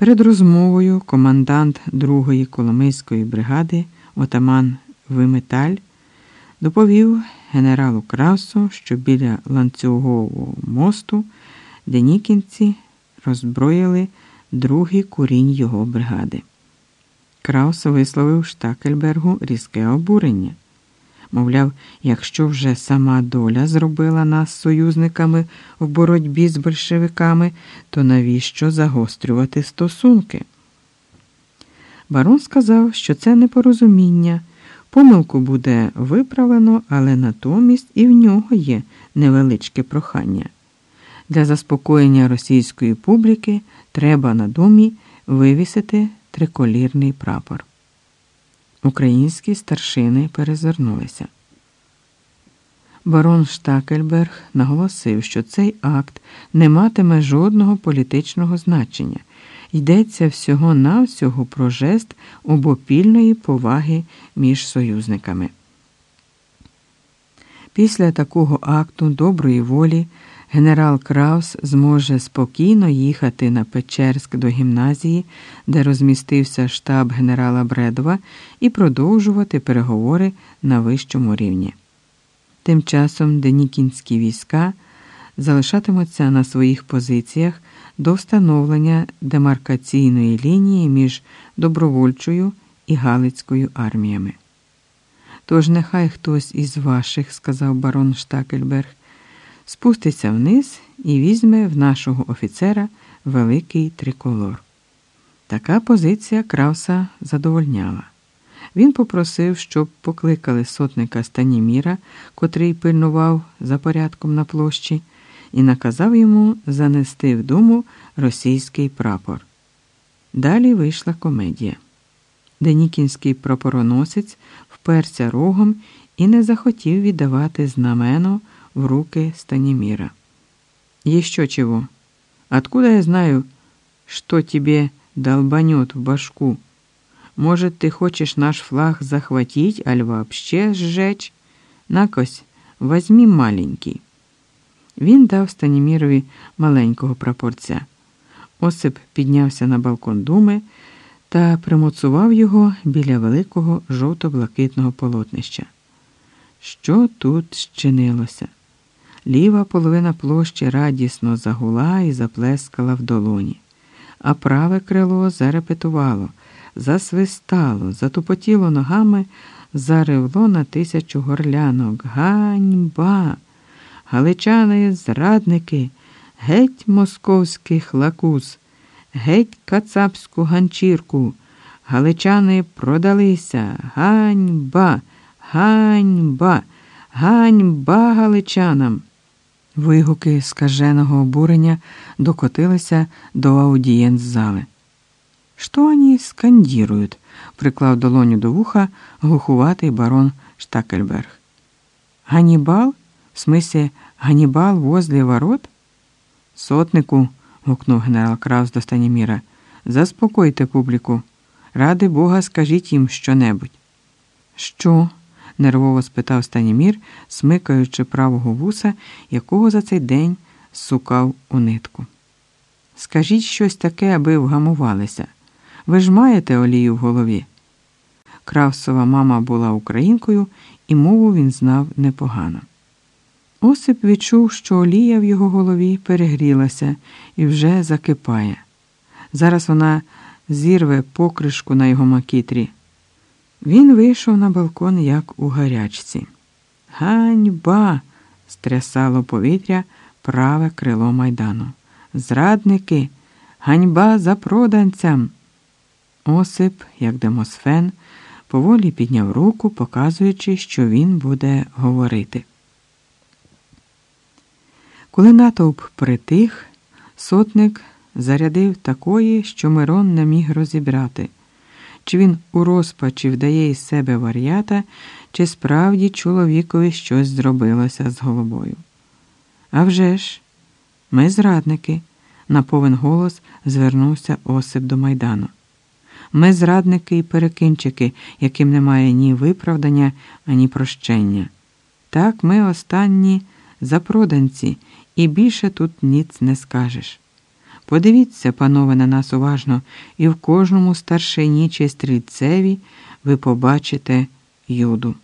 Перед розмовою командант другої Коломийської бригади, отаман Виметаль, доповів генералу Краусу, що біля ланцюгового мосту денікінці роззброїли другий курінь його бригади. Краус висловив Штакельбергу різке обурення. Мовляв, якщо вже сама доля зробила нас союзниками в боротьбі з большевиками, то навіщо загострювати стосунки? Барон сказав, що це непорозуміння. Помилку буде виправлено, але натомість і в нього є невеличке прохання. Для заспокоєння російської публіки треба на домі вивісити триколірний прапор. Українські старшини перезирнулися. Барон Штакельберг наголосив, що цей акт не матиме жодного політичного значення. Йдеться всього-навсього про жест обопільної поваги між союзниками. Після такого акту доброї волі генерал Краус зможе спокійно їхати на Печерськ до гімназії, де розмістився штаб генерала Бредова, і продовжувати переговори на вищому рівні. Тим часом денікінські війська залишатимуться на своїх позиціях до встановлення демаркаційної лінії між добровольчою і Галицькою арміями. Тож нехай хтось із ваших, сказав барон Штакельберг, спуститься вниз і візьме в нашого офіцера великий триколор. Така позиція Крауса задовольняла. Він попросив, щоб покликали сотника Станіміра, котрий пильнував за порядком на площі, і наказав йому занести в дому російський прапор. Далі вийшла комедія. Денікінський прапороносець вперся рогом і не захотів віддавати знамено в руки Станіміра. Еще чего? Откуда я знаю, что тебе долбанет в башку? Может, ты хочешь наш флаг захватить, аль вообще сжечь? Накось, возьми маленький. Він дав Станімірові маленького прапорця. Осип піднявся на балкон думи та примоцував його біля великого жовто-блакитного полотнища. Що тут щинилося? Ліва половина площі радісно загула і заплескала в долоні, а праве крило зарепетувало, засвистало, затупотіло ногами, заревло на тисячу горлянок. Ганьба! Галичани зрадники, геть московський хлакус, геть кацапську ганчірку. Галичани продалися. Ганьба, ганьба, ганьба галичанам. Вигуки скаженого обурення докотилися до аудієнт-зали. «Що вони скандірують?» – приклав долоню до вуха глухуватий барон Штакельберг. Ганібал? В смысле, Ганібал возле ворот? Сотнику, гукнув генерал Краус до Станіміра, заспокойте публіку. Ради Бога, скажіть їм щонебудь. Що? Нервово спитав Станімір, смикаючи правого вуса, якого за цей день сукав у нитку. Скажіть щось таке, аби вгамувалися. Ви ж маєте олію в голові. Кравсова мама була українкою, і мову він знав непогано. Осип відчув, що олія в його голові перегрілася і вже закипає. Зараз вона зірве покришку на його макітрі. Він вийшов на балкон, як у гарячці. Ганьба! стрясало повітря праве крило майдану. Зрадники, ганьба за проданцям. Осип, як демосфен, поволі підняв руку, показуючи, що він буде говорити. Коли натовп притих, сотник зарядив такої, що Мирон не міг розібрати, чи він у розпачі вдає із себе вар'ята, чи справді чоловікові щось зробилося з головою. «А вже ж, ми зрадники, на повен голос звернувся Осип до майдану. Ми зрадники і перекинчики, яким немає ні виправдання, ані прощення. Так, ми останні запроданці, і більше тут ніц не скажеш. Подивіться, панове, на нас уважно, і в кожному старшині чи стрільцеві ви побачите юду.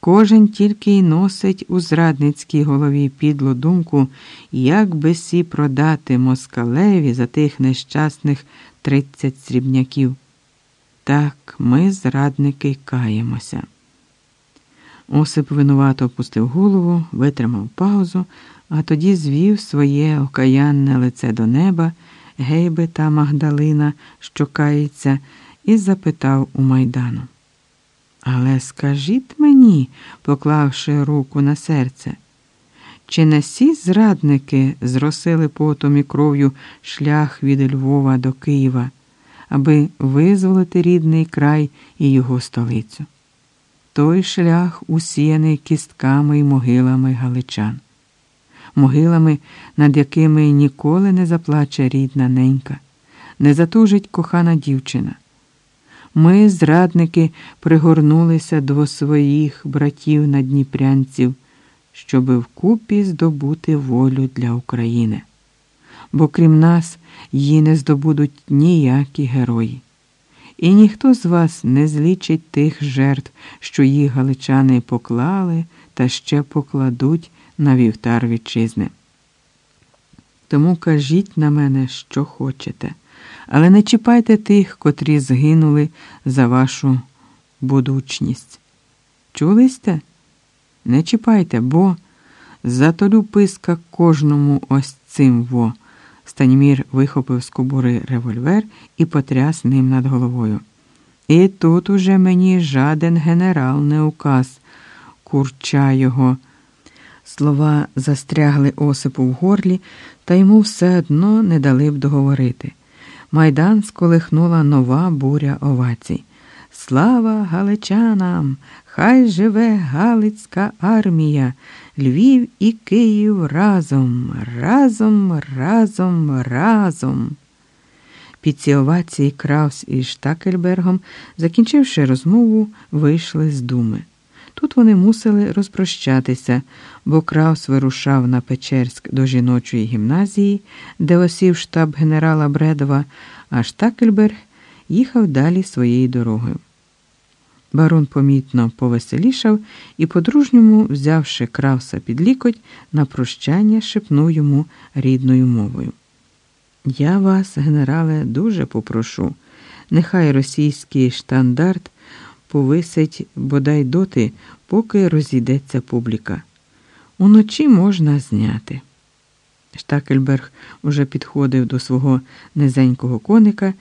Кожен тільки й носить у зрадницькій голові підлу думку, як би сі продати москалеві за тих нещасних тридцять срібняків. Так, ми, зрадники, каємося. Осип винувато опустив голову, витримав паузу, а тоді звів своє окаянне лице до неба, гейби та Магдалина, що кається, і запитав у майдану. Але скажіть мені, поклавши руку на серце, чи не всі зрадники зросили потом і кров'ю шлях від Львова до Києва, аби визволити рідний край і його столицю? Той шлях усіяний кістками й могилами галичан, могилами, над якими ніколи не заплаче рідна ненька, не затужить кохана дівчина. Ми, зрадники, пригорнулися до своїх братів надніпрянців, щоби вкупі здобути волю для України. Бо крім нас її не здобудуть ніякі герої. І ніхто з вас не злічить тих жертв, що їх галичани поклали та ще покладуть на вівтар вітчизни. Тому кажіть на мене, що хочете, але не чіпайте тих, котрі згинули за вашу будучність. Чули сте? Не чіпайте, бо затолю писка кожному ось цим во. Станімір вихопив з кобури револьвер і потряс ним над головою. І тут уже мені жаден генерал не указ, курча його. Слова застрягли осипу в горлі, та йому все одно не дали б договорити. Майдан сколихнула нова буря овацій. Слава галичанам! Хай живе Галицька армія, Львів і Київ разом, разом, разом, разом. Під ці овації Краус із Штакельбергом, закінчивши розмову, вийшли з думи. Тут вони мусили розпрощатися, бо Краус вирушав на Печерськ до жіночої гімназії, де осів штаб генерала Бредова, а Штакельберг їхав далі своєю дорогою. Барон помітно повеселішав і, по-дружньому, взявши Крауса під лікоть, на прощання шепнув йому рідною мовою. Я вас, генерале, дуже попрошу. Нехай російський штандарт повисить бодай доти, поки розійдеться публіка. Уночі можна зняти. Штакельберг уже підходив до свого низенького коника.